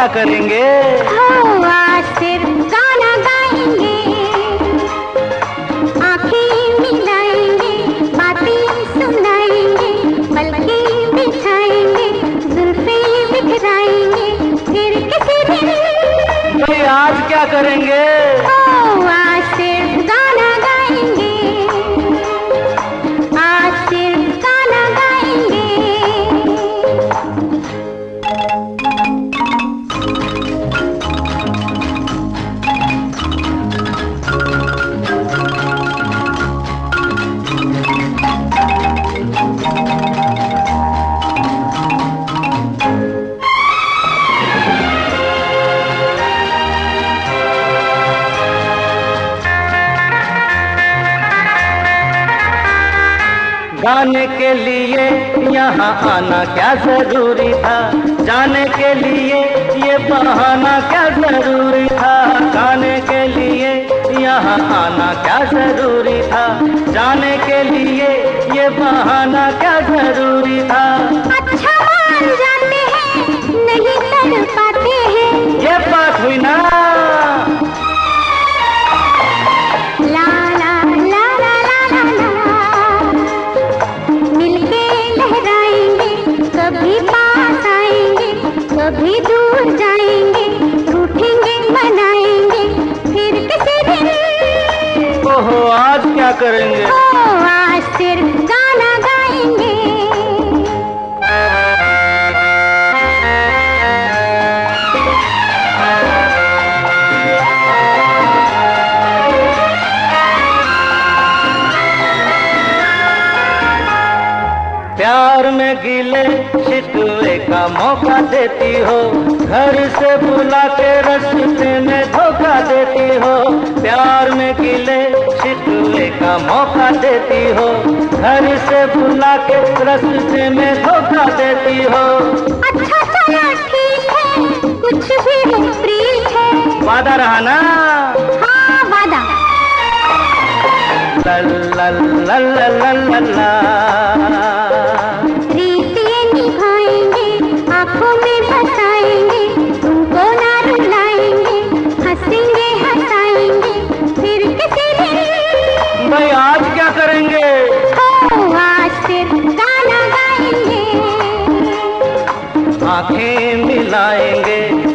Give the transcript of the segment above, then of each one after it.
क्या करेंगे? सिर आज सिर्फ़ गाना गाएँगे। आँखें मिलाएँगे बातें सुनाएँगे बल्कि बिछाएँगे जुल्फे बिखराएँगे फिर किसी दिन आज क्या करेंगे? गाने के लिए यहाँ आना क्या ज़रूरी था? जाने के लिए ये बहाना क्या ज़रूरी था? गाने के लिए यहाँ आना क्या ज़रूरी था? जाने के लिए ये बहाना क्या ज़रूरी था? करेंगे। हो आज सिर्फ़ गाना गाएँगे। प्यार में गिले शिकवे का मौका देती हो घर से बुला के रस्ते में धोखा देती हो। प्यार में गिले शिकवे का मौका देती हो घर से बुला के रस्ते में धोखा देती हो। अच्छा चला ठीक है कुछ भी हो प्रीत है। वादा रहा ना? हाँ वादा। लल लल लल लल लल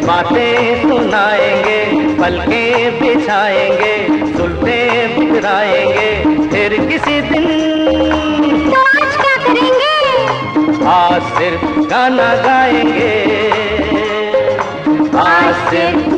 बातें सुनाएँगे पलकें बिछाएँगे सुनते बिखराएँगे फिर किसी दिन तो आज क्या करेंगे? आज सिर्फ़ गाना गाएँगे। आज सिर्फ़